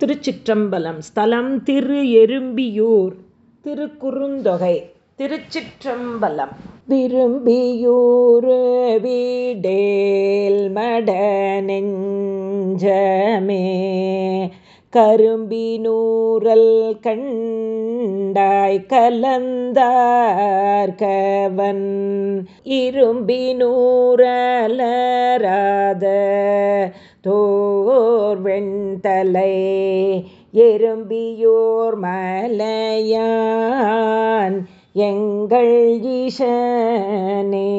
திருச்சிற்றம்பலம் ஸ்தலம் திரு எறும்பியூர் திருக்குறுந்தொகை திருச்சிற்றம்பலம். விரும்பியூர் வீடேல் மட நெஞ்சமே கரும்பி நூறல் கண்டாய் கலந்தார்கவன் இரும்பி நூறலராத தோர் வெண்தலை எறும்பியோர் மலையான் எங்கள் ஈசனே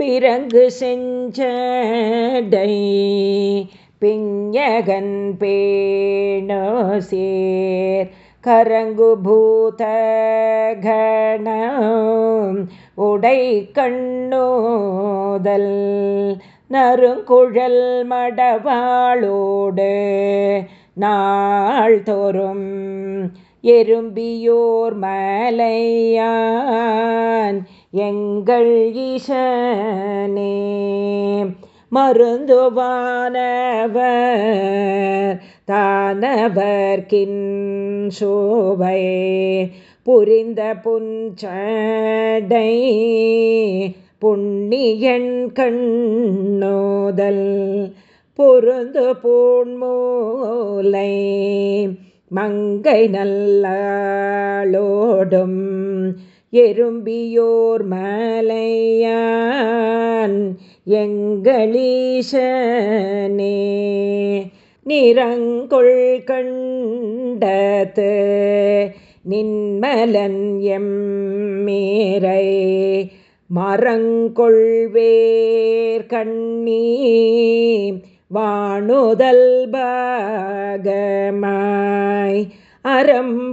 பிறங்கு செஞ்சடை பிஞகன் பேணோ சேர் கரங்கு கணம் உடை கண்ணோதல் நறுங்குழல் மடவாளோடு நாள் தோறும் எறும்பியோர் மலையான் எங்கள் ஈசனே. மருந்துவானவர் தானவர்கின் சோபை புரிந்த புஞ்சடை பொன்னியன் கண்ணோதல் பொருந்து பூண்மூலை மங்கை நல்லாளோடும் எறும்பியோர் மலையான் எங்களீஷனே நிறங்கொள் கண்டது நின்மலன் எம் மேரை மரங்கொள்வேர் கண்ணீ வாணுதல் பாகமாய் அறம்பூரிந்தருள்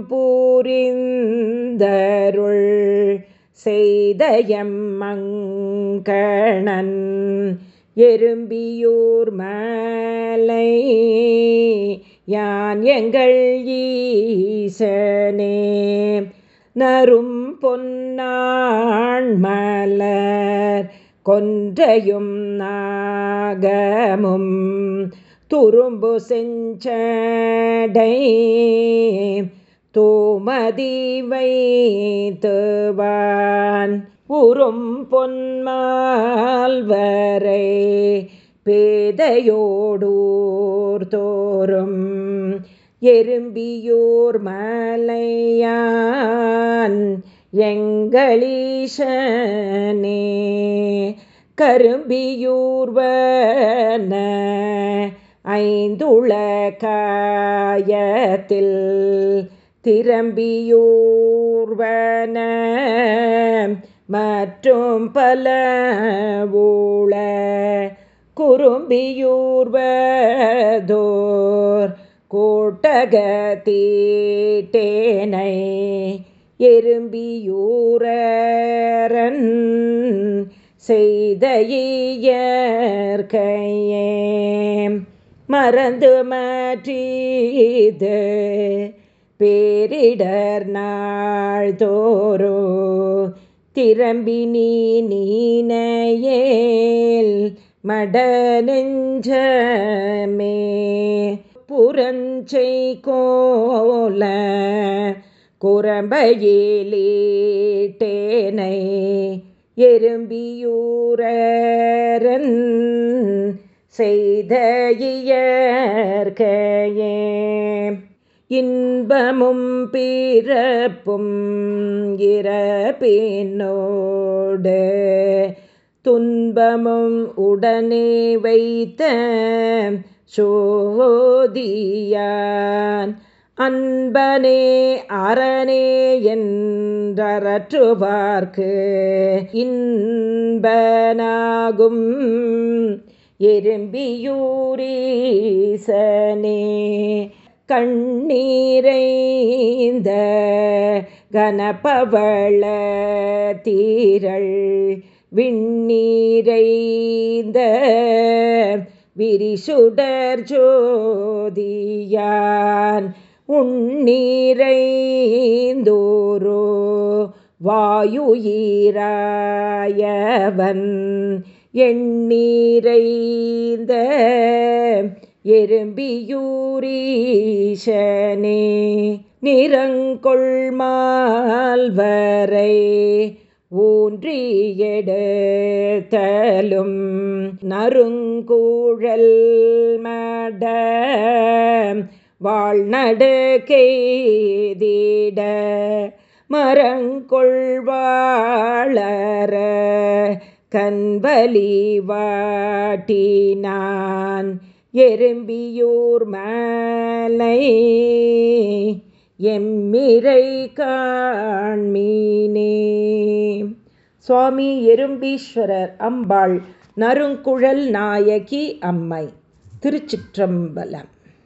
செய்தயம் மங்கணன் எறும்பியூர் மலை யான் எங்கள் ஈசனே நரும் பொன்னாண் மலர் கொன்றையும் நாகமும் துரும்பு செஞ்சடை தூமதி வைத்துவான் உறும் பொன்மால்வரை பேதையோடூர் தோறும். எறும்பியூர் மலையான் எங்களீஷனே. கரும்பியூர்வன ஐந்துள காயத்தில் திரம்பியூர்வன மற்றும் பல ஊழ குறும்பியூர்வதோ கோட்டகதீட்டேனை எறும்பியூரன் செய்த இயற்கையே மறந்து மாற்றீது பேரிடர் நாள் தோறோ திரம்பி நீ நீனையேல் மட நெஞ்சமே புறஞ்சை கோல குரம்பையிலேட்டேனை எறும்பியூரன் செய்த இயற்கையே. இன்பமும் பிறப்பும் இறப்பினோடு துன்பமும் உடனே வைத்த சோதியான். அன்பனே அரணே என்றற்றுவார்க்கு இன்பனாகும் எறும்பியூரீசனே. கண்ணீரைந்த கனபவள தீரள் விண்ணீரைந்த விரிசுடர் ஜோதியான் உண்ணீரைந்தோரோ வாயுயிராயவன் எண்ணீரைந்த எறும்பியூரீஷனே நிறங்கொள் மால்வரை ஊன்றியெடுத்தலும் நறுங்கூழல் மட வாழ்நடு மரங்கொள்வாளர கண்வலி வாட்டினான் எறும்பியூர் மலை எம்மிரை காண்மீனே. சுவாமி எறும்பீஸ்வரர் அம்பாள் நறுங்குழல் நாயகி அம்மை. திருச்சிற்றம்பலம்.